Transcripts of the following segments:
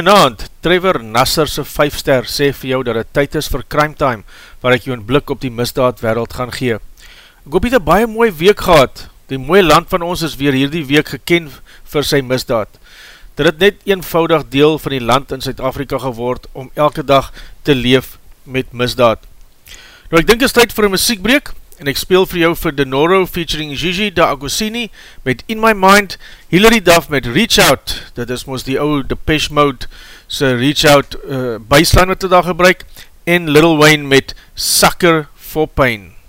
Goeienaand, Trevor Nasserse 5 ster sê vir jou dat het tyd is vir crime time, waar ek jou een blik op die misdaad wereld gaan gee. Ek hoop jy het baie mooi week gehad, die mooie land van ons is weer hierdie week geken vir sy misdaad. Dit het net eenvoudig deel van die land in Zuid-Afrika geword om elke dag te leef met misdaad. Nou ek dink is tyd vir een muziekbreek, en ek speel vir jou vir Denoro featuring Gigi da Agosini met In My Mind, Hilary Duff met Reach Out, dit is moos die ouwe Depeche Mode se Reach Out uh, byslaan wat dit daar gebruik, en Little Wayne met Sucker for Pain.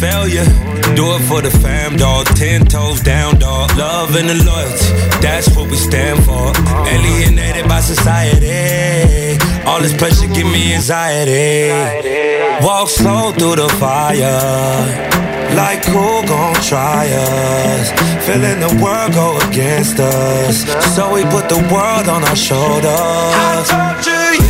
Failure. Do it for the fam, dog. Ten toes down, dog. Love and the loyalty, that's what we stand for. Alienated by society. All this pressure give me anxiety. Walk slow through the fire. Like who gon' try us? Feeling the world go against us. So we put the world on our shoulders. I torture you.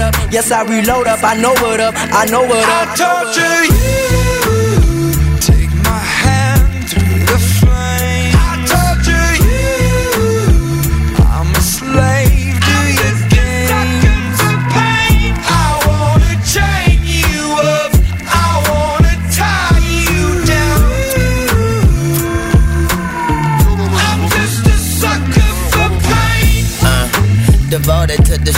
up. Yes, I reload up, I know what up, I know what up. I torture you.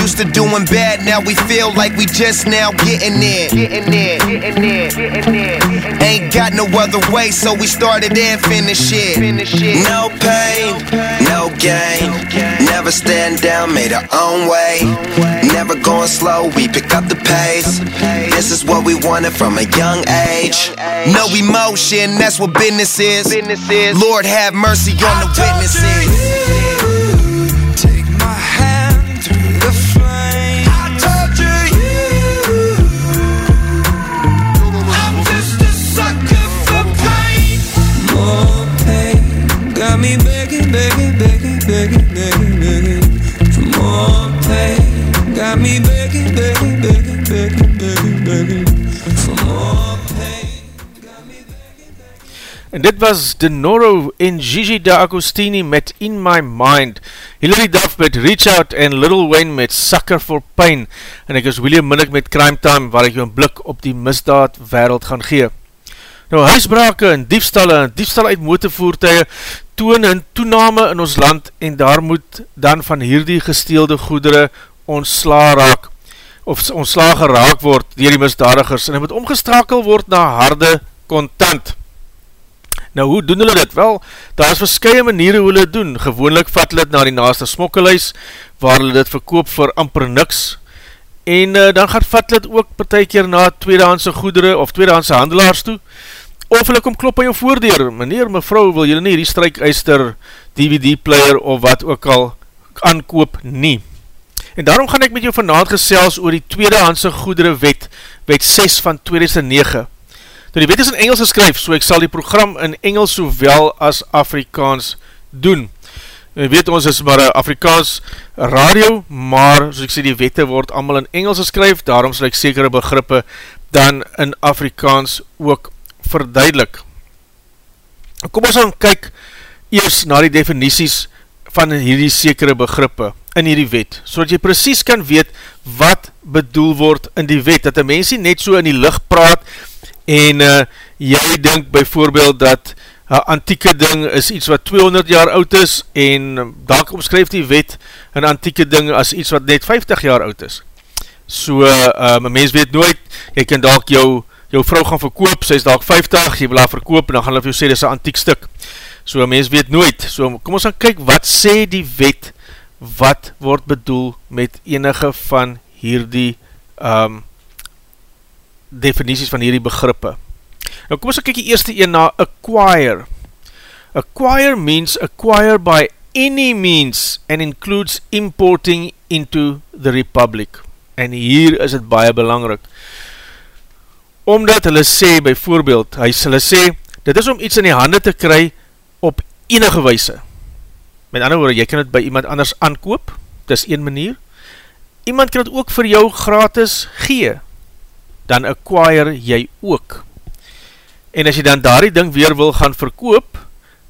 Used to doing bad, now we feel like we just now getting there. Getting there, getting there, getting there. Ain't got no other way, so we started and finished it. Finish it. No pain, no no gain. Never stand down, made our own way. Never going slow, we pick up the pace. This is what we wanted from a young age. No emotion, that's what business is. Lord have mercy on the witnesses. Begging, begging, begging for more pain. Got me begging, begging, begging, begging, begging, begging for more pain. En dit was Denoro en Gigi D'Agostini met In My Mind, Hilary Duff met Reach Out en Little Wayne met Sucker for Pain en ek is William Minnick met Crime Time waar ek jou een blik op die misdaad wereld gaan gee. Nou huisbrake en diefstalle en diefstal uit motorvoertuie toon en toename in ons land en daar moet dan van hierdie gesteelde goedere ontsla raak of ontsla geraak word dier die misdadigers en het moet omgestrakel word na harde kontant. Nou hoe doen hulle dit? Wel, daar is verskye maniere hoe hulle doen. Gewoonlik vat hulle dit na die naaste smokkeluis waar hulle dit verkoop vir amper niks en uh, dan gaat vat hulle dit ook per keer na tweedehandse goedere of tweedehandse handelaars toe of hulle kom klop aan jou voordeur, meneer, mevrou, wil julle nie die strijkuister, DVD player of wat ook al aankoop nie. En daarom gaan ek met jou vanavond gesels oor die tweedehandse goedere wet, wet 6 van 2009. Nou die wet is in Engels geskryf, so ek sal die program in Engels sowel as Afrikaans doen. En weet ons is maar Afrikaans radio, maar soos ek sê die wette word allemaal in Engels geskryf, daarom sal ek sekere begrippe dan in Afrikaans ook verduidelik. Kom ons dan kyk eers na die definities van hierdie sekere begrippe in hierdie wet, so dat jy precies kan weet wat bedoel word in die wet, dat die mensie net so in die licht praat en uh, jy denk bijvoorbeeld dat een antieke ding is iets wat 200 jaar oud is en daar omskryf die wet een antieke ding as iets wat net 50 jaar oud is. So, uh, my mens weet nooit, jy kan dalk jou jou vrou gaan verkoop, sy is daak 50, jy wil haar verkoop, en dan gaan hulle vir jou sê, dit is een antiek stuk. So, mens weet nooit. So, kom ons gaan kyk, wat sê die wet, wat word bedoel met enige van hierdie um, definities van hierdie begrippe. Nou, kom ons gaan kyk die eerste een na acquire. Acquire means acquire by any means and includes importing into the republic. En hier is het baie belangrik omdat hulle sê, by voorbeeld, hy hulle sê, dit is om iets in die hande te kry op enige weise. Met ander woorde, jy kan het by iemand anders aankoop, dit is een manier. Iemand kan het ook vir jou gratis gee, dan acquire jy ook. En as jy dan daar die ding weer wil gaan verkoop,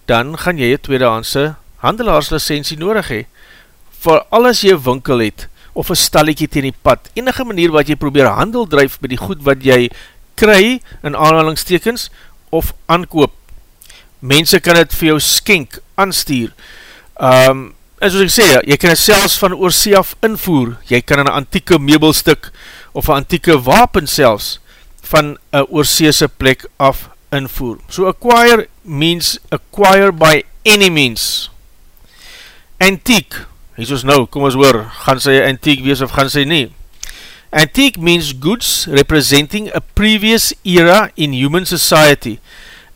dan gaan jy een tweedehandse handelaarslicensie nodig hee. Voor alles jy winkel het, of een stalliekie teen die pad, enige manier wat jy probeer handel drijf by die goed wat jy kry in aanhalingstekens of aankoop. Mense kan het vir jou skenk, aanstuur. Um, en soos ek sê, jy kan het selfs van oorsee af invoer. Jy kan een antieke meubelstuk of een antieke wapen selfs van een oorseese plek af invoer. So acquire means acquire by any means. Antiek, hier soos nou, kom ons hoor, gaan sy antiek wees of gaan sy nie? Antique means goods representing a previous era in human society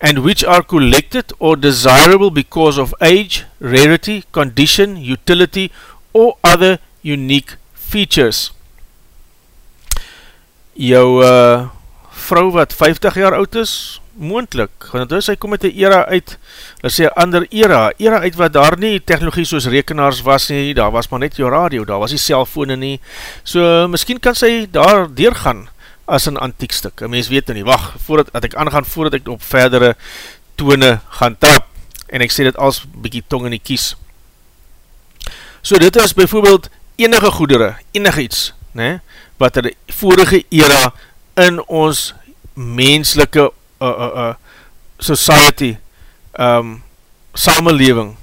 and which are collected or desirable because of age, rarity, condition, utility or other unique features. Jou uh, vrou wat 50 jaar oud is, moendlik, want dus hy kom met die era uit, hy sê, ander era, era uit wat daar nie technologie soos rekenaars was nie, daar was maar net jou radio, daar was die cellfone nie, so miskien kan sy daar deurgaan as een antiek stuk, en mens weet nie, wacht, voordat dat ek aangaan, voordat ek op verdere tone gaan tap, en ek sê dit als bykie tong in die kies. So dit is bijvoorbeeld enige goedere, enige iets, ne, wat er die vorige era in ons menselike uh, uh, society um, samenleving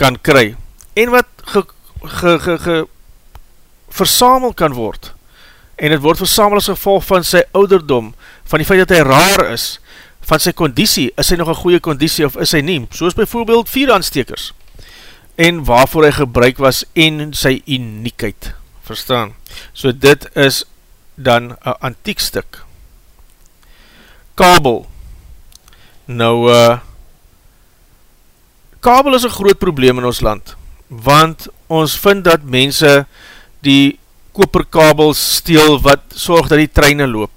kan kry en wat ge, ge, ge, ge versamel kan word en het word versamel as gevolg van sy ouderdom, van die feit dat hy raar is, van sy conditie, is hy nog een goeie conditie of is hy nie, soos bijvoorbeeld vier aanstekers en waarvoor hy gebruik was en sy uniekheid. Verstaan? So dit is dan een antiek stuk. Kabel. Nou, uh, kabel is een groot probleem in ons land, want ons vind dat mense die koperkabels steel wat sorg dat die treine loop.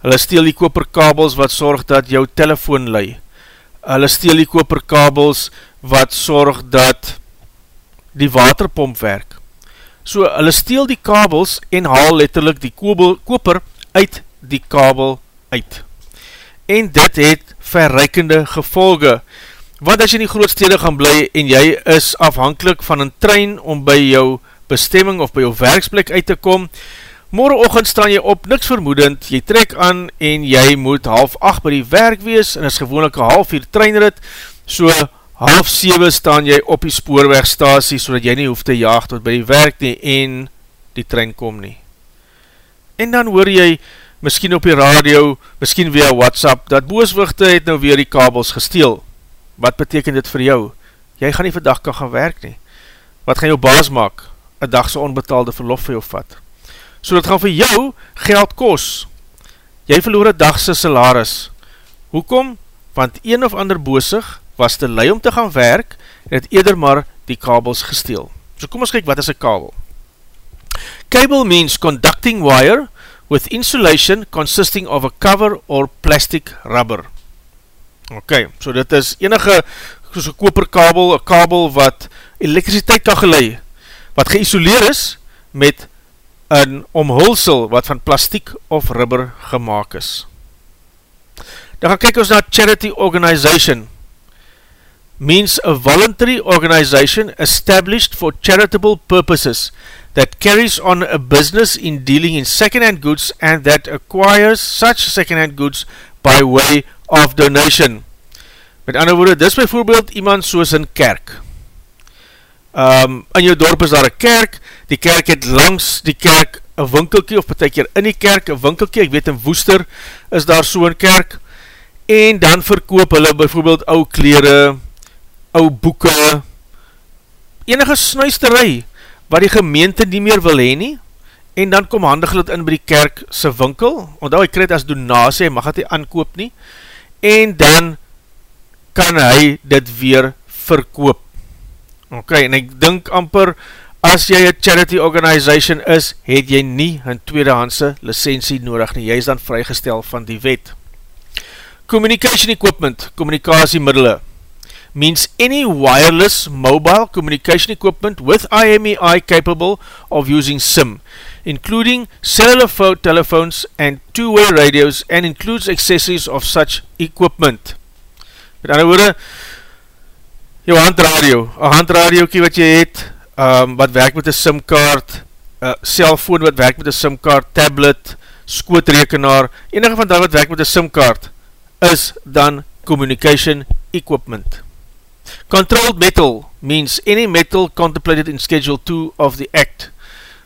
Hulle steel die koperkabels wat sorg dat jou telefoon lei. Hulle steel die koperkabels wat sorg dat die waterpomp werk. So hulle steel die kabels en haal letterlik die kobel, koper uit die kabel uit. En dit het verreikende gevolge. Want as jy in die grootstede gaan bly en jy is afhankelijk van een trein om by jou bestemming of by jou werksplek uit te kom, morgenochtend staan jy op, niks vermoedend, jy trek aan en jy moet half acht by die werk wees en is gewoonlik een half uur treinrit, so half 7 staan jy op die spoorwegstasie, so dat jy nie hoef te jaag tot by die werk nie, en die trein kom nie. En dan hoor jy, miskien op die radio, miskien via WhatsApp, dat booswichte het nou weer die kabels gesteel. Wat beteken dit vir jou? Jy gaan nie vandag kan gaan werk nie. Wat gaan jou baas maak? Een dagse onbetaalde verlof vir jou vat. So dat gaan vir jou geld kos. Jy verloor een dagse salaris. Hoekom? Want een of ander boosig was te lei om te gaan werk en het eerder maar die kabels gesteel. So kom ons kyk wat is een kabel. Cable means conducting wire with insulation consisting of a cover or plastic rubber. Ok, so dit is enige soos een koperkabel, een kabel wat elektriciteit kan gelei, wat geïsoleer is met een omhulsel wat van plastiek of rubber gemaakt is. Dan gaan kyk ons na charity organization, means a voluntary organization established for charitable purposes that carries on a business in dealing in second-hand goods and that acquires such second-hand goods by way of donation. Met ander woorde, dis bijvoorbeeld iemand soos een kerk. Um, in jou dorp is daar een kerk, die kerk het langs die kerk een winkelkie, of betek hier in die kerk een winkelkie, ek weet in Woester is daar so'n kerk, en dan verkoop hulle bijvoorbeeld ou kleren, ou boeken, enige snuisterij, wat die gemeente nie meer wil heen nie, en dan kom handig het in by die kerk sy winkel, want hy krijg as donasie, hy mag het nie aankoop nie, en dan kan hy dit weer verkoop. Ok, en ek dink amper, as jy een charity organization is, het jy nie een tweedehandse licentie nodig nie, jy is dan vrygestel van die wet. Communication equipment, communicatiemiddele, means any wireless mobile communication equipment with IMEI capable of using SIM, including cellular phone telephones and two-way radios and includes accessories of such equipment. Met andere woorde, jou handradio, een handradio wat jy het, um, wat werk met een SIM-kaart, een cellfoon wat werk met een SIM-kaart, tablet, skootrekenaar, enige van daar wat werk met een SIM-kaart, is dan communication equipment. Controlled metal means any metal contemplated in Schedule 2 of the Act.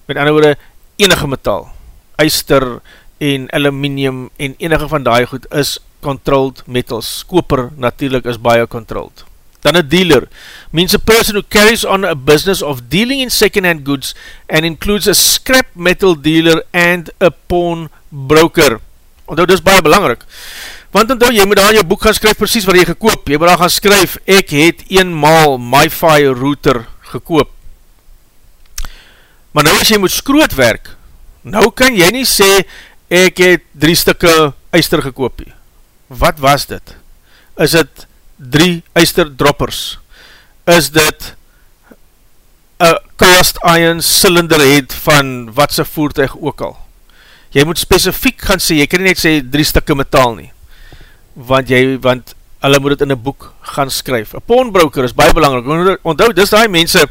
Met ander woorde, enige metal, eister en aluminium en enige van die goed is controlled metals. Koper natuurlijk is baie controlled. Dan a dealer means a person who carries on a business of dealing in second-hand goods and includes a scrap metal dealer and a pawn broker. Want dit is baie belangrijk. Want onthou, jy moet daar in jou boek gaan skryf precies wat jy gekoop. Jy moet daar gaan skryf, ek het eenmaal MiFi router gekoop. Maar nou as jy moet skroot werk, nou kan jy nie sê, ek het drie stikke eister gekoop. Wat was dit? Is dit drie eister droppers? Is dit a cast iron cylinder head van wat sy voertuig ook al? Jy moet specifiek gaan sê, jy kan nie net sê drie stikke metaal nie want jy, want hulle moet het in een boek gaan skryf. Een pawnbroker is baie belangrijk, onthou, dis die mense,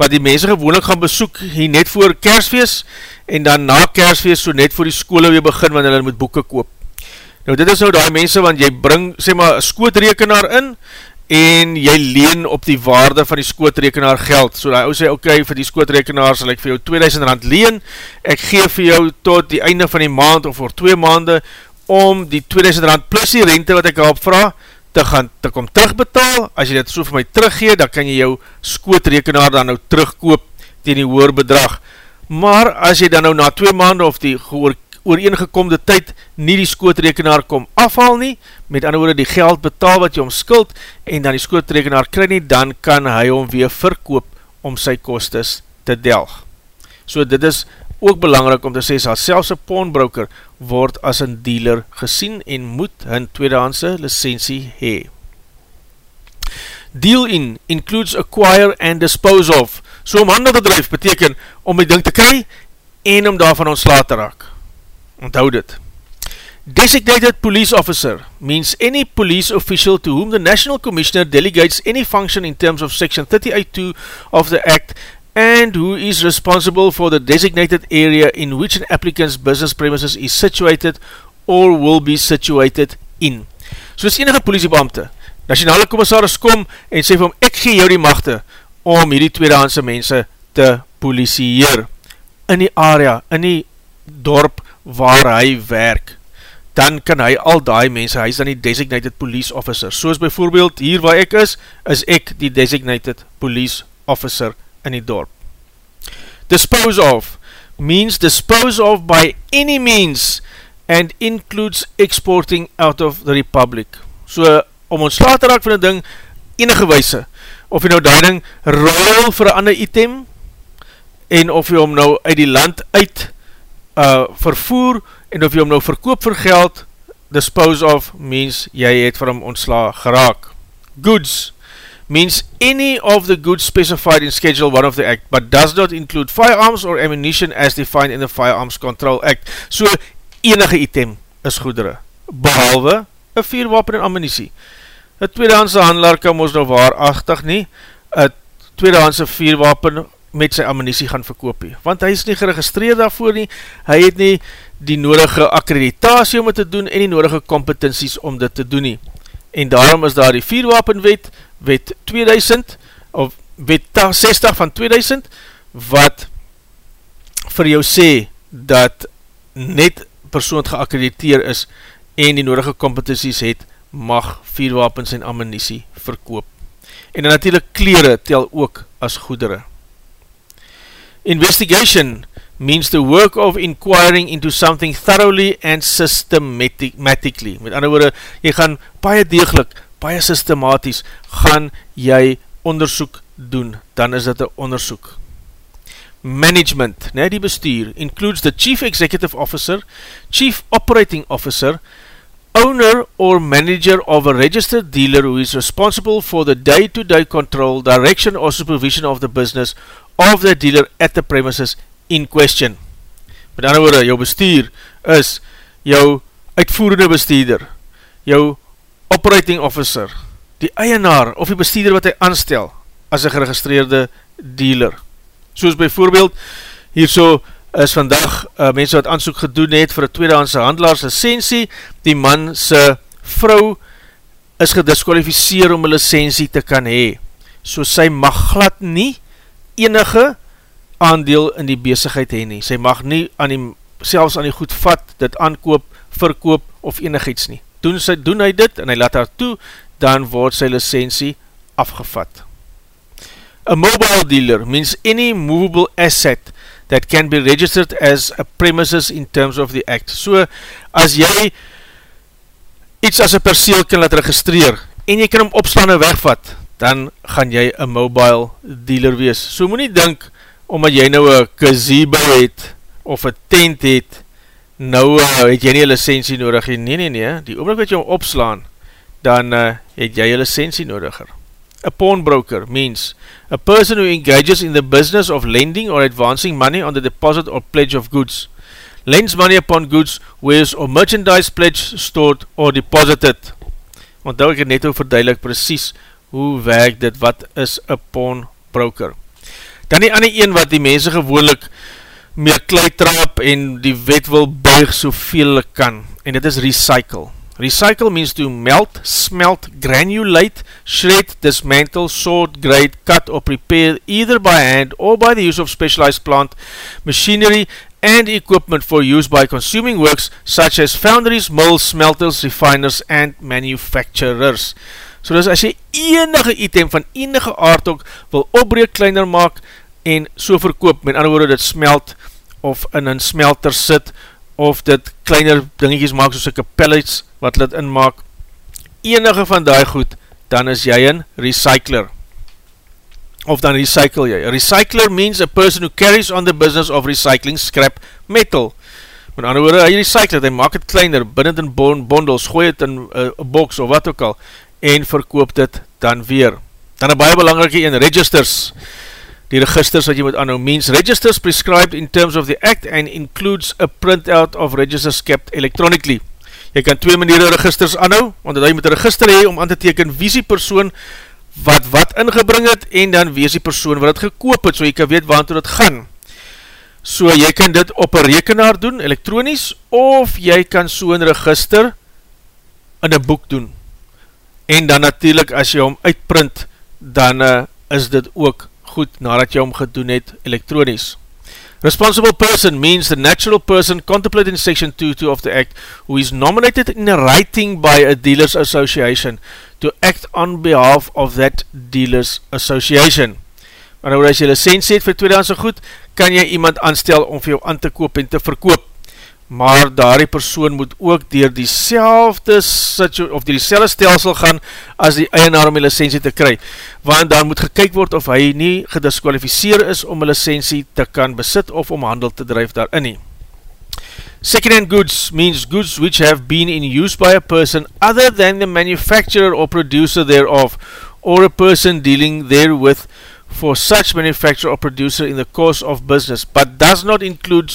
wat die mense gewoonlik gaan besoek, hier net voor kersfeest, en dan na kersfeest, so net voor die skole weer begin, want hulle moet boeken koop. Nou dit is nou die mense, want jy bring, sê maar, skootrekenaar in, en jy leen op die waarde van die skootrekenaar geld. So die ou sê, ok, vir die skootrekenaar sal ek vir jou 2000 rand leen, ek geef vir jou tot die einde van die maand, of voor 2 maande, om die 2000 rand plus die rente wat ek daarop vraag, te gaan te kom terugbetaal, as jy dit so vir my teruggee, dan kan jy jou skootrekenaar dan nou terugkoop ten die hoer bedrag. Maar as jy dan nou na 2 maanden of die gehoor, ooreengekomde tyd nie die skootrekenaar kom afhaal nie, met ander woorde die geld betaal wat jy om skuld en dan die skootrekenaar kry nie, dan kan hy hom weer verkoop om sy kostes te delg. So dit is ook belangrik om te sê, sal selfs een pawnbroker word as een dealer gesien en moet hun tweedehandse licentie hee. Deal in includes acquire and dispose of. So om handel te drijf beteken om die ding te kry en om daarvan ontsla te raak. Onthoud dit. Designated police officer means any police official to whom the National Commissioner delegates any function in terms of section 38.2 of the Act and who is responsible for the designated area in which an applicant's business premises is situated or will be situated in. So is enige politiebeamte, nationale commissaris kom en sê vir hom, ek gee jou die machte om hierdie tweedehandse mense te polisieer in die area, in die dorp waar hy werk, dan kan hy al die mense, hy is dan die designated police officer. Soos bijvoorbeeld hier waar ek is, is ek die designated police officer in die dorp. Dispose of means dispose of by any means and includes exporting out of the republic. So, om ons slaat te raak van die ding, enige weise, of jy nou die ding ruil vir een ander item, en of jy hom nou uit die land uit uh, vervoer, en of jy hom nou verkoop vir geld, dispose of means jy het vir hom ontsla geraak. Goods means any of the goods specified in Schedule 1 of the Act, but does not include firearms or ammunition as defined in the Firearms Control Act. So, enige item is goedere, behalwe een vierwapen en ammunisie. Een tweedehandse handelaar kan ons nou waarachtig nie, een tweedehandse vierwapen met sy ammunisie gaan verkoopie, want hy is nie geregistreerd daarvoor nie, hy het nie die nodige akkreditatie om het te doen en die nodige competenties om dit te doen nie. En daarom is daar die vierwapenwet, wet 2000 of wet 60 van 2000 wat vir jou sê dat net persoon geakkrediteer is en die nodige competenties het mag vierwapens en ammunisie verkoop. En natuurlijk kleren tel ook as goedere. Investigation means the work of inquiring into something thoroughly and systematically. Met ander woorde, jy gaan baie degelijk baie systematisch gaan jy onderzoek doen, dan is dit een onderzoek. Management, nee, die bestuur, includes the Chief Executive Officer, Chief Operating Officer, owner or manager of a registered dealer who is responsible for the day-to-day -day control, direction or supervision of the business of the dealer at the premises in question. Met ander woorde, jou bestuur is jou uitvoerende bestuurder, jou operating officer, die eienaar of die bestuurder wat hy aanstel as een geregistreerde dealer. Soos bijvoorbeeld, hier so is vandag uh, mense wat aansoek gedoen het vir een tweedehandse handelaars licensie, die man sy vrou is gedisqualificeer om een licensie te kan hee. So sy mag glad nie enige aandeel in die bezigheid heen nie. Sy mag nie aan die, selfs aan die goed vat, dit aankoop, verkoop of enig iets nie doen, sy, doen hy dit en hy laat haar toe, dan word sy licensie afgevat. A mobile dealer means any movable asset that can be registered as a premises in terms of the act. So, as jy iets as een perseel kan laat registreer en jy kan hom opslaan en wegvat, dan gaan jy een mobile dealer wees. So moet nie dink, omdat jy nou een gazebo het, of een tent het, nou uh, het jy nie een licentie nodig, nee nee nee, die oomlik wat jy hom opslaan, dan uh, het jy een licentie nodiger. A pawnbroker means a person who engages in the business of lending or advancing money on the deposit or pledge of goods. Lends money upon goods, wares or merchandise pledge, stored or deposited. Want nou ek het net ook verduidelik precies hoe werk dit, wat is a pawnbroker. Dan die ander een wat die mense gewoonlik meer kleitrap en die wet wil buig soveel kan, en dit is recycle. Recycle means to melt, smelt, granulate, shred, dismantle, sort, grade, cut or prepare either by hand or by the use of specialized plant machinery and equipment for use by consuming works such as foundries, mills, smelters, refiners and manufacturers. So dis as jy enige item van enige aard ook wil opbreek kleiner maak en so verkoop, met ander woorde dit smelt of in een smelter sit of dit kleiner dingetjies maak soos ek pellets wat dit inmaak, enige van die goed, dan is jy een recycler of dan recycle jy. A recycler means a person who carries on the business of recycling scrap metal. Met ander woorde, hy recycle het, hy maak het kleiner, binnen in bondels, gooi het in uh, a box of wat ook al, en verkoop dit dan weer. Dan een baie belangrike een, registers. Die registers wat jy moet aanhou, means registers prescribed in terms of the act and includes a printout of registers kept electronically. Jy kan twee maniere registers aanhou, want jy moet register hee om aan te teken wie die persoon wat wat ingebring het en dan wees die persoon wat het gekoop het, so jy kan weet waar toe het gaan. So jy kan dit op een rekenaar doen, elektronies, of jy kan so een register in een boek doen. En dan natuurlijk as jy hom uitprint, dan uh, is dit ook goed nadat jy hom gedoen het elektronies. Responsible person means the natural person contemplated in section 2.2 of the act who is nominated in writing by a dealers association to act on behalf of that dealers association. Maar nou as jy licentie het vir tweedehandse goed, kan jy iemand aanstel om vir jou aan te koop en te verkoop. Maar daar die persoon moet ook dier die selfde of die selfde stelsel gaan as die eienaar om die licentie te kry. Want dan moet gekyk word of hy nie gedisqualificeer is om die licentie te kan besit of om handel te drijf daarin nie. Second-hand goods means goods which have been in use by a person other than the manufacturer or producer thereof, or a person dealing therewith for such manufacturer or producer in the course of business, but does not include,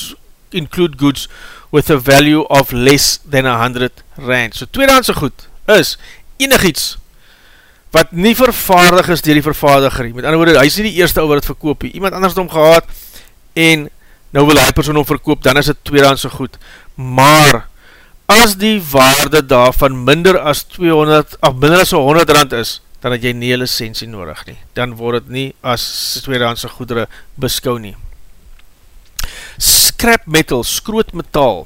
include goods with a value of less than a hundred rand. So tweedehandse goed is enig iets wat nie vervaardig is dier die vervaardiger. Met ander woorde, hy is nie die eerste over het verkoop, iemand anders het om gehad en nou wil hy persoon om verkoop, dan is het tweedehandse goed. Maar, as die waarde daarvan minder as 200, of minder as 100 rand is, dan het jy nie licensie nodig nie. Dan word het nie as tweedehandse goedere beskou nie. Scrap metal, skroot metaal,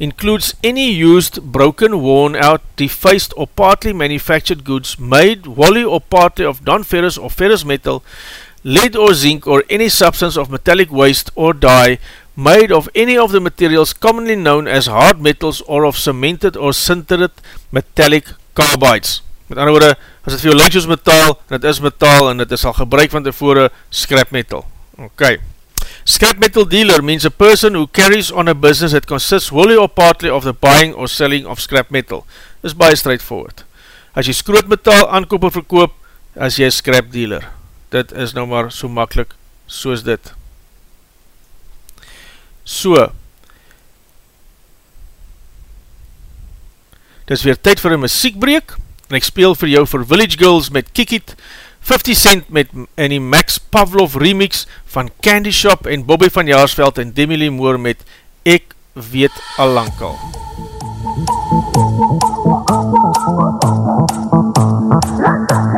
includes any used, broken, worn out, defaced or partly manufactured goods made wholly or partly of non-ferrous or ferrous metal, lead or zinc or any substance of metallic waste or dye made of any of the materials commonly known as hard metals or of cemented or sintered metallic carbides. Met andere woorde, as het vir jou lyk soos metaal, en het is metaal en het is al gebruik van tevore scrap metal. Ok. Scrap metal dealer means a person who carries on a business that consists wholly or partly of the buying or selling of scrap metal. This is baie straightforward. As jy skroot metaal aankoop of verkoop, as jy scrap dealer dit is nou maar so makkelijk soos dit. So, dit is weer tyd vir een muziekbreek, en ek speel vir jou vir Village Girls met Kick It, 50 Cent met in die Max Pavlov remix van Candy Shop en Bobby van Jaarsveld en Demi Lee Moore met Ek weet al lang al. Let's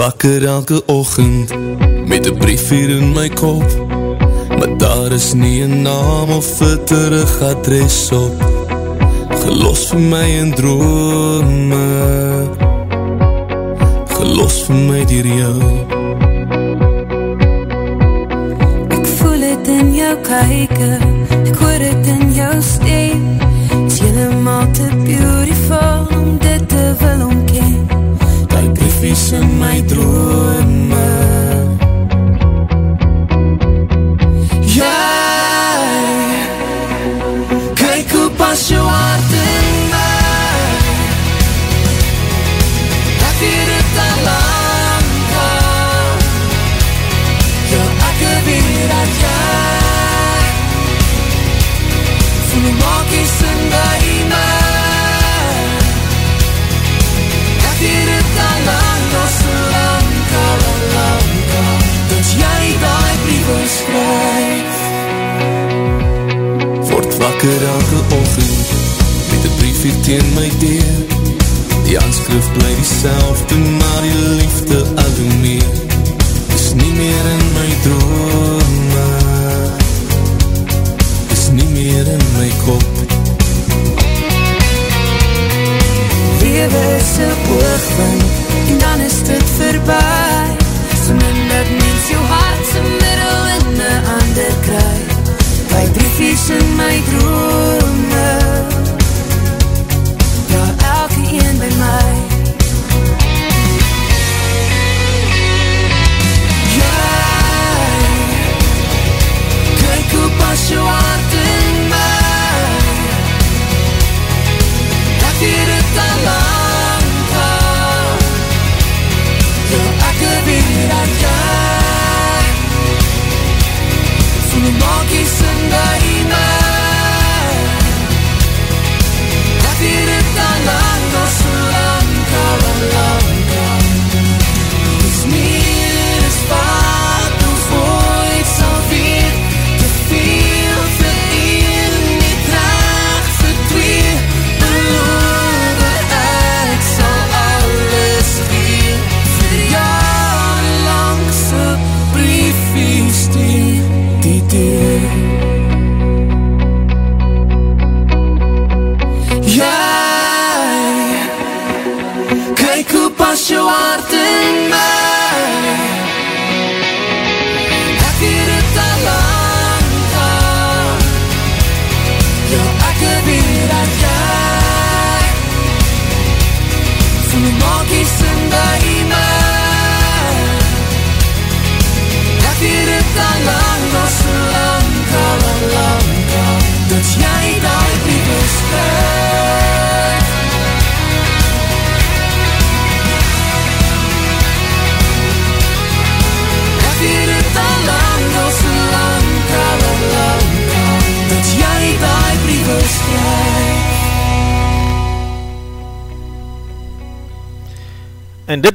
wakker elke ochend Met een brief hier in my kop. Maar daar is nie een naam of een terug adres op. Gelos vir my in drome. Gelos vir my dier jou. Ek voel het in jou kyke in my drome. Pas jou hart in wakker elke ochend Met een brief hier teen my deur. Die aanskrif bly die selfde Maar die liefde al hoe meer Is nie meer in my drome. Is nie meer in my kop. Lewe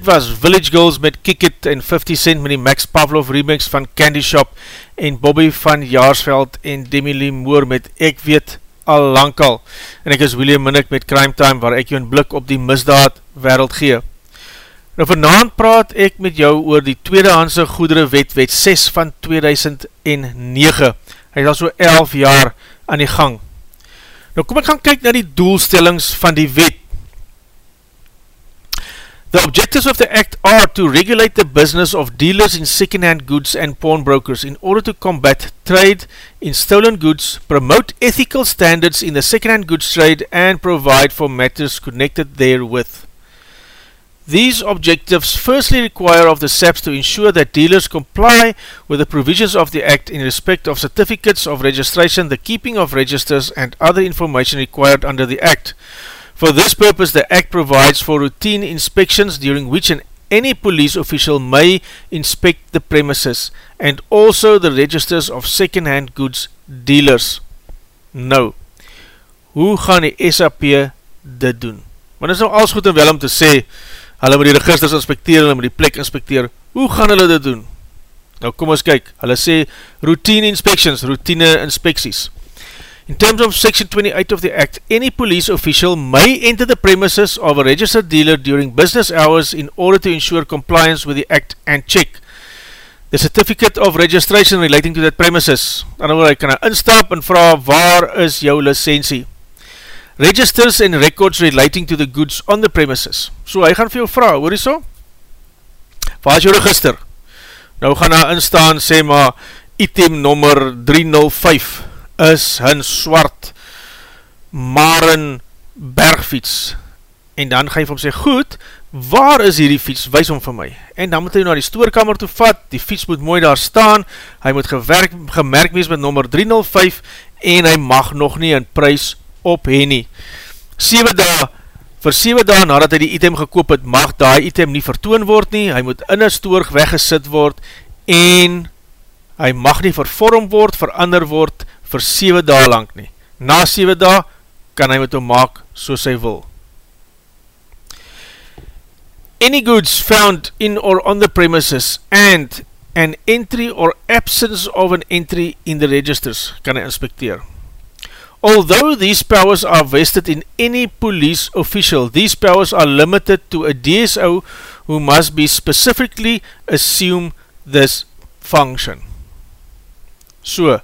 dit was Village Girls met Kick It en 50 Cent met die Max Pavlov remix van Candy Shop en Bobby van Jaarsveld en Demi Lee Moore met Ek Weet Al Lankal. En ek is William Minnick met Crime Time waar ek jou een blik op die misdaad wereld gee. Nou vanavond praat ek met jou oor die tweedehandse goedere wet, wet 6 van 2009. Hy is al so 11 jaar aan die gang. Nou kom ek gaan kyk na die doelstellings van die wet. The objectives of the Act are to regulate the business of dealers in second-hand goods and pawnbrokers in order to combat trade in stolen goods, promote ethical standards in the second-hand goods trade, and provide for matters connected therewith. These objectives firstly require of the SAPs to ensure that dealers comply with the provisions of the Act in respect of certificates of registration, the keeping of registers, and other information required under the Act. For this purpose, the Act provides for routine inspections during which an, any police official may inspect the premises and also the registers of second-hand goods dealers. Nou, hoe gaan die SAP dit doen? Want is nou alles goed en wel om te sê, hulle moet die registers inspecteer, hulle moet die plek inspecteer, hoe gaan hulle dit doen? Nou kom ons kyk, hulle sê routine inspections, routine inspecties. In terms of Section 28 of the Act, any police official may enter the premises of a registered dealer during business hours in order to ensure compliance with the Act and check the certificate of registration relating to that premises. In other words, kan hy instap en vraag waar is jou licensie? Registers and records relating to the goods on the premises. So hy gaan vir jou vraag, hoor jy so? Waar is jou register? Nou gaan hy instaan, sê maar, item nummer 305 is hun swart Maren bergfiets. En dan ga jy vir hom sê, goed, waar is hierdie fiets, wees om vir my, en dan moet hy na die stoorkamer toe vat, die fiets moet mooi daar staan, hy moet gewerk, gemerk wees met nummer 305, en hy mag nog nie in prijs op hen nie. 7 dae, vir 7 dae nadat hy die item gekoop het, mag die item nie vertoon word nie, hy moet in een stoorg weggesit word, en hy mag nie vervorm word, verander word, vir 7 dae lang nie. Na 7 dae, kan hy met hom maak soos hy wil. any goods found in or on the premises and an entry or absence of an entry in the registers kan hy inspecteer. Although these powers are vested in any police official, these powers are limited to a DSO who must be specifically assume this function. So,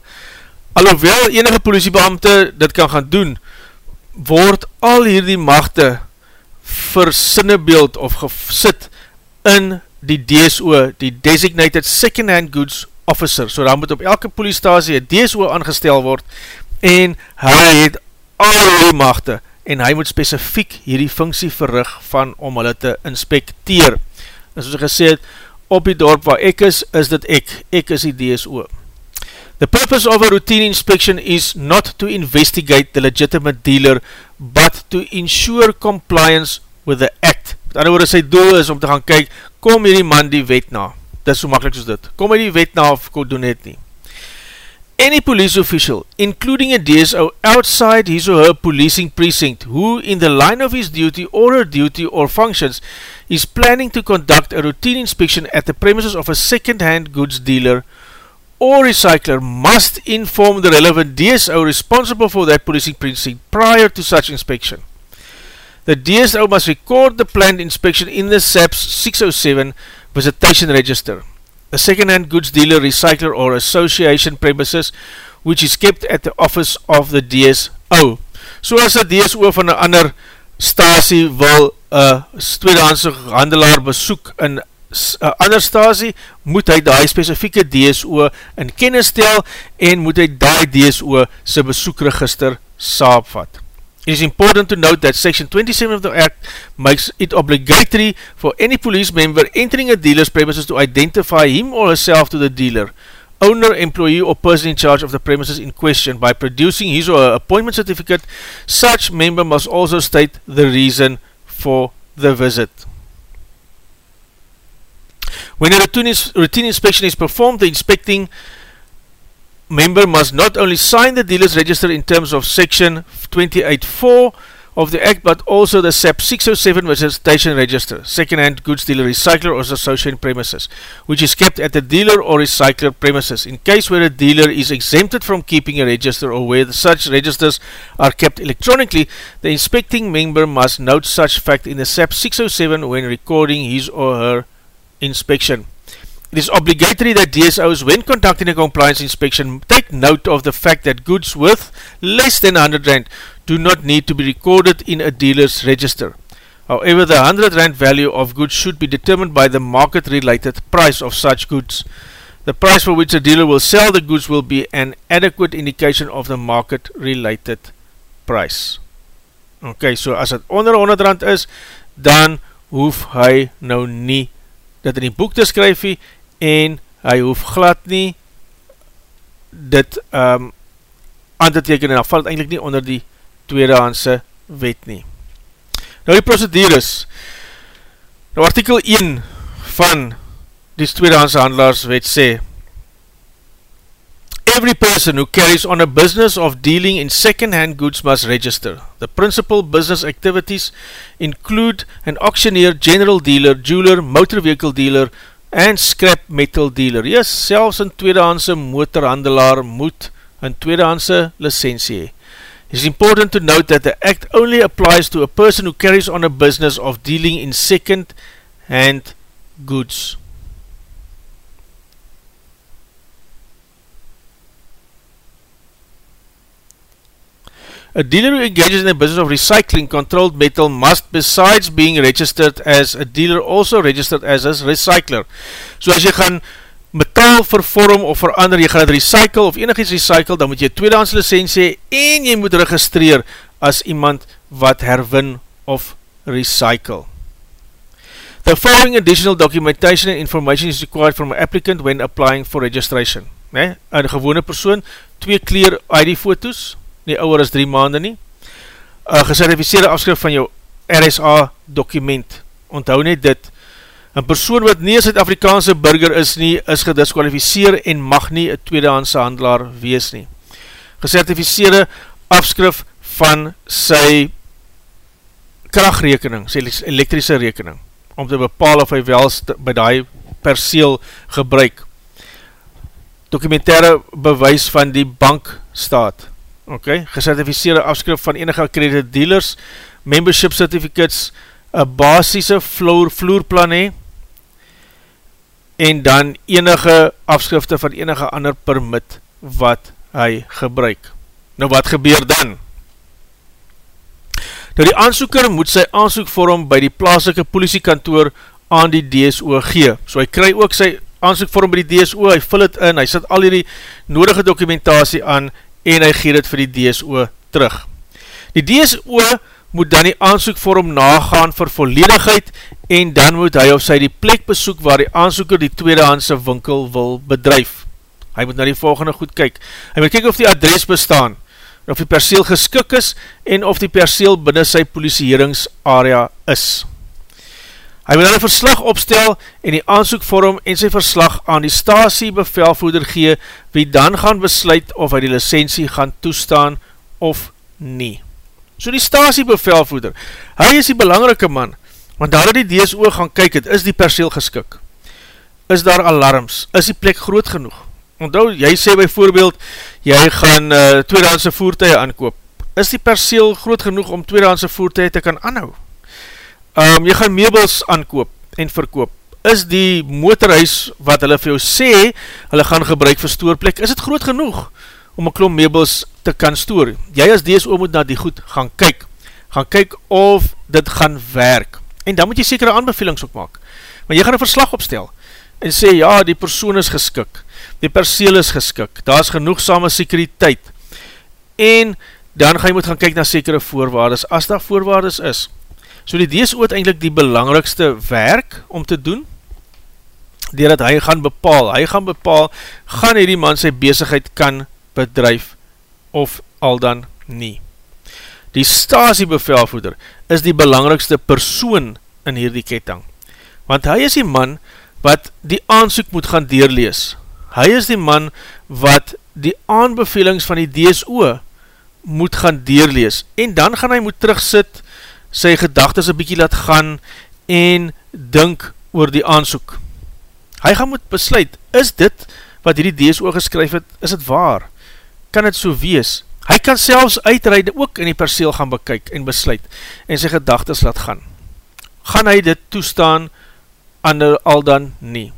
alhoewel enige politiebeamte dit kan gaan doen, word al hierdie machte versinnebeeld of gesit in die DSO, die Designated Second Hand Goods Officer, so dan moet op elke poliestasie een DSO aangestel word, en hy het al die machte, en hy moet specifiek hierdie funksie verrig van om hulle te inspecteer. En soos gesê het, op die dorp waar ek is, is dit ek, ek is die DSO. The purpose of a routine inspection is not to investigate the legitimate dealer, but to ensure compliance with the act. Met ander woorde, sy doel is om te gaan kyk, kom hierdie man die wet na. Dit is so makkelijk soos dit. Kom hierdie wet na of kon doen het nie. Any police official, including a DSO outside his or her policing precinct, who in the line of his duty or her duty or functions is planning to conduct a routine inspection at the premises of a second-hand goods dealer or recycler must inform the relevant DSO responsible for that policing precinct prior to such inspection. The DSO must record the planned inspection in the SAPS 607 visitation register. A second-hand goods dealer, recycler or association premises which is kept at the office of the DSO. So as a DSO van een ander stasie wil een tweedehandse handelaar besoek in een ander stasie, moet hy die specifieke DSO in kennis stel en moet hy die DSO sy besoekregister saapvat. It is important to note that Section 27 of the Act makes it obligatory for any police member entering a dealer's premises to identify him or herself to the dealer, owner, employee or person in charge of the premises in question by producing his or her appointment certificate. Such member must also state the reason for the visit. When a routine, inspection is performed, the inspecting member must not only sign the dealer's register in terms of section 28.4 of the Act, but also the SAP 607 visitation register, second-hand goods dealer, recycler or association premises, which is kept at the dealer or recycler premises. In case where a dealer is exempted from keeping a register or where such registers are kept electronically, the inspecting member must note such fact in the SAP 607 when recording his or her inspection. It is obligatory that DSOs, when conducting a compliance inspection, take note of the fact that goods worth less than 100 Rand do not need to be recorded in a dealer's register. However, the 100 Rand value of goods should be determined by the market-related price of such goods. The price for which a dealer will sell the goods will be an adequate indication of the market-related price. Ok, so as het onder 100 Rand is, dan hoef hy nou nie dit in die boek te skryf en hy hoef glad nie dit um, aan te teken en dan val het eindelijk nie onder die tweedehandse wet nie. Nou die procedures, nou artikel 1 van die tweedehandse handelaars wet sê, Every person who carries on a business of dealing in second-hand goods must register. The principal business activities include an auctioneer, general dealer, jeweler, motor vehicle dealer, en scrap metal dealer. Yes, selfs een tweedehandse motorhandelaar moet een tweedehandse licensie hee. It is important to note that the act only applies to a person who carries on a business of dealing in second-hand goods. A dealer who engages in the business of recycling controlled metal must, besides being registered as a dealer, also registered as a recycler. So as jy gaan metaal vervorm of verander, jy gaan het recycle of enig iets recycle, dan moet jy tweedehands licentie en jy moet registreer as iemand wat herwin of recycle. The following additional documentation and information is required from an applicant when applying for registration. Nee, een gewone persoon, twee clear ID foto's, nie ouwer as 3 maanden nie, een gecertificeerde afskrif van jou RSA dokument, onthou net dit, een persoon wat nie een Zuid-Afrikaanse burger is nie, is gedisqualificeer en mag nie een tweedehandse handelaar wees nie. Gecertificeerde afskrif van sy krachtrekening, sy elektrische rekening, om te bepaal of hy wel by die perseel gebruik. Documentaire bewys van die bankstaat, ok, gecertificeerde afskrif van enige accredited dealers, membership certificates, een basisse vloer, vloerplan hee, en dan enige afskrifte van enige ander permit wat hy gebruik. Nou wat gebeur dan? Nou die aansoeker moet sy aansoekvorm by die plaaslike politiekantoor aan die DSO gee. So hy kry ook sy aansoekvorm by die DSO, hy vul het in, hy sit al die nodige dokumentatie aan en hy gee dit vir die DSO terug. Die DSO moet dan die aansoekvorm nagaan vir volledigheid en dan moet hy of sy die plek besoek waar die aansoeker die tweedehandse winkel wil bedrijf. Hy moet na die volgende goed kyk. Hy moet kyk of die adres bestaan, of die perseel geskik is en of die perseel binnen sy politieheringsarea is. Hy moet een verslag opstel en die aansoekvorm en sy verslag aan die stasie bevelvoeder gee, wie dan gaan besluit of hy die licensie gaan toestaan of nie. So die stasie bevelvoeder, hy is die belangrike man, want daar die DSO gaan kyk, het is die perseel geskik. Is daar alarms? Is die plek groot genoeg? Onthou, jy sê by voorbeeld, jy gaan uh, tweedehandse voertuig aankoop. Is die perseel groot genoeg om tweedehandse voertuig te kan aanhou? Um, jy gaan meubels aankoop en verkoop, is die motorhuis wat hulle vir jou sê, hulle gaan gebruik vir stoorplek, is het groot genoeg om een klom meubels te kan stoor? Jy as DSO moet na die goed gaan kyk, gaan kyk of dit gaan werk, en dan moet jy sekere aanbevelings ook maak, maar jy gaan een verslag opstel, en sê, ja, die persoon is geskik, die perseel is geskik, daar is genoegsame sekuriteit, en dan gaan jy moet gaan kyk na sekere voorwaardes, as daar voorwaardes is, So die DSO het eindelijk die belangrikste werk om te doen, dier dat hy gaan bepaal, hy gaan bepaal, gaan hy die man sy bezigheid kan bedrijf, of al dan nie. Die stasiebevelvoeder is die belangrikste persoon in hierdie ketting, want hy is die man wat die aansoek moet gaan deurlees. Hy is die man wat die aanbevelings van die DSO moet gaan deurlees, en dan gaan hy moet terugsit, sy gedagtes een bykie laat gaan en dink oor die aansoek. Hy gaan moet besluit, is dit wat hierdie DSO geskryf het, is het waar? Kan het so wees? Hy kan selfs uitreide ook in die perseel gaan bekyk en besluit en sy gedagtes laat gaan. Gaan hy dit toestaan aan al dan nie?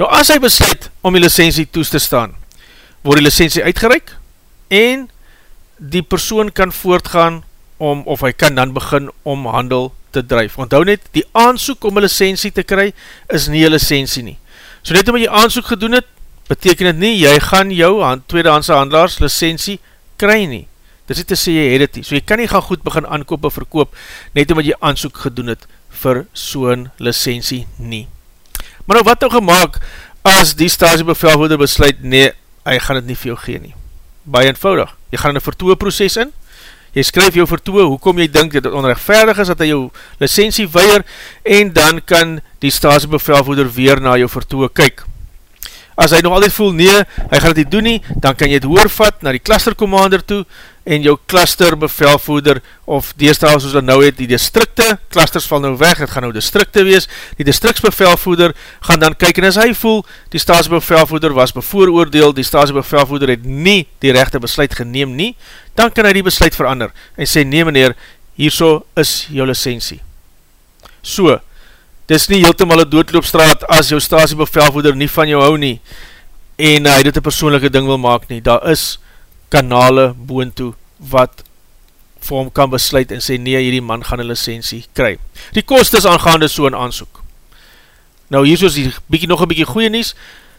Nou as hy besluit om die licentie toest te staan, word die licentie uitgereik en die persoon kan voortgaan om, of hy kan dan begin om handel te drijf. Onthou net, die aansoek om een licentie te kry, is nie een licentie nie. So net omdat jy aansoek gedoen het, beteken het nie, jy gaan jou hand, tweedehandse handelaars licentie kry nie. Dit is te sê, jy het het nie. So jy kan nie gaan goed begin aankoop of verkoop, net omdat jy aansoek gedoen het vir so'n licentie nie. Maar nou wat nou gemaakt, as die stasiebevelhouder besluit, nee, hy gaan het nie jou gee nie. Baie eenvoudig. Jy gaan in een vertoe proces in, jy skryf jou vertoe, hoekom jy dink dat het onrechtvaardig is, dat hy jou licentie weier, en dan kan die staatsbevelvoeder weer na jou vertoe kyk. As hy nog altyd voel, nee, hy gaan het nie doen nie, dan kan jy het hoorvat na die cluster commander toe, en jou cluster bevelvoeder, of deestal soos dat nou het, die distrikte, clusters val nou weg, het gaan nou distrikte wees, die distriksbevelvoeder gaan dan kyk, en as hy voel, die staatsbevelvoeder was bevooroordeel, die staatsbevelvoeder het nie die rechte besluit geneem nie, dan kan hy die besluit verander, en sê, nee meneer, hierso is jou licensie. So, dis nie heeltemal een doodloopstraat as jou stasiebevelvoeder nie van jou hou nie en hy dit een persoonlijke ding wil maak nie. Daar is kanale boontoe wat vir hom kan besluit en sê nee, hierdie man gaan een licensie kry. Die kost is aangaande so een aansoek. Nou hier soos die bykie, nog een bykie goeie nies,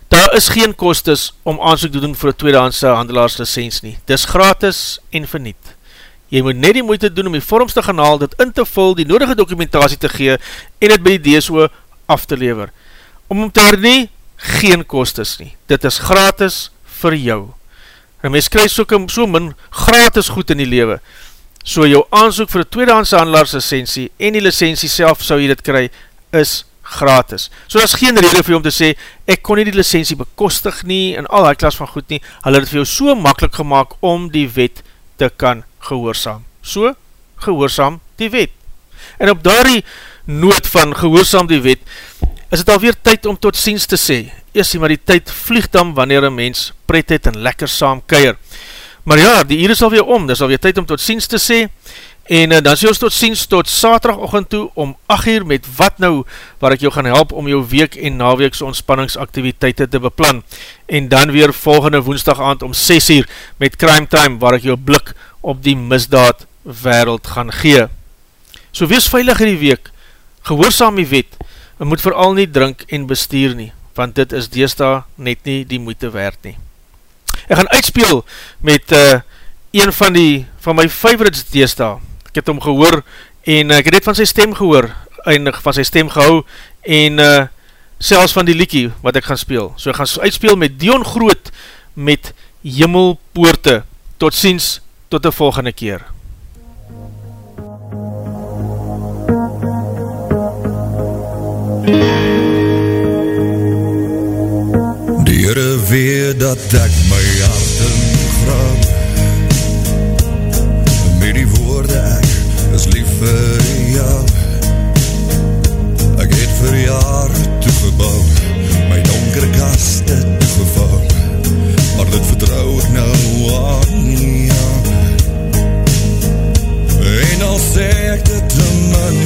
daar is geen kostes om aansoek te doen vir een tweedehandse handelaars licensie nie. Dis gratis en verniet. Jy moet net die moeite doen om die vorms te gaan haal, dit in te vul, die nodige dokumentatie te gee en het by die DSO af te lever. Om om te hernie, geen kostes nie. Dit is gratis vir jou. En mens krijg so, so min gratis goed in die lewe. So jou aanzoek vir die tweedehandse handelaars licensie en die licensie self sou jy dit kry, is gratis. So dat is geen rede vir jou om te sê, ek kon nie die licensie bekostig nie en al die klas van goed nie, hulle het vir jou so makkelijk gemaakt om die wet te kan gehoorzaam. So, gehoorzaam die wet. En op daardie noot van gehoorzaam die wet, is het alweer tyd om tot ziens te sê. Eers maar die tyd vlieg dan wanneer een mens pret het en lekker saam keier. Maar ja, die hier is alweer om, dis alweer tyd om tot ziens te sê, en uh, dan sê ons tot ziens tot saterdagochtend toe om 8 uur met wat nou, waar ek jou gaan help om jou week en naweekse ontspanningsaktiviteite te beplan. En dan weer volgende woensdag aand om 6 uur met Crime Time, waar ek jou blik op die misdaad wereld gaan gee. So wees veilig in die week, gehoorzaam die wet, en moet vooral nie drink en bestuur nie, want dit is deesda net nie die moeite werd nie. Ek gaan uitspeel met uh, een van die, van my favorites deesda. Ek het hom gehoor, en ek het net van sy stem gehoor, en van sy stem gehou, en uh, selfs van die liekie wat ek gaan speel. So ek gaan uitspeel met Dion Groot, met Himmelpoorte. Tot ziens, Tot de volgende keer. Die Heere weet dat ek donker kaste toegevouw Maar dit vertrouw ek nou aan jou. En al sê ek dit te min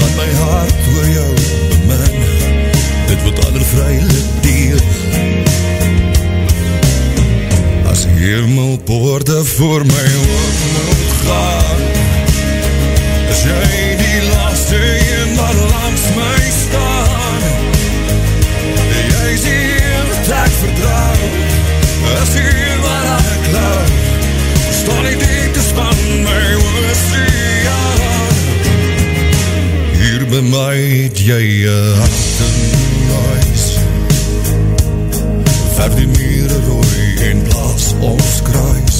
Laat my hart oor jou bemin. Dit wat aller vrylik deel. As hemelpoorde voor my ook moet gaan Is jy die laatste een wat langs my staan by my het jy een hart in huis Ver die mure rooi en plaas ons kruis.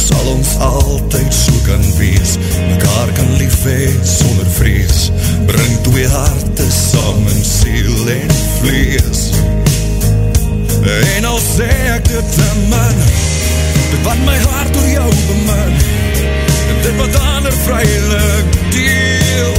Sal ons altyd so kan wees Mekaar kan lief hee sonder vrees. Bring twee harte samen siel en vlees En al sê ek dit te min Dit wat my hart door jou bemin En dit wat ander vrylik deel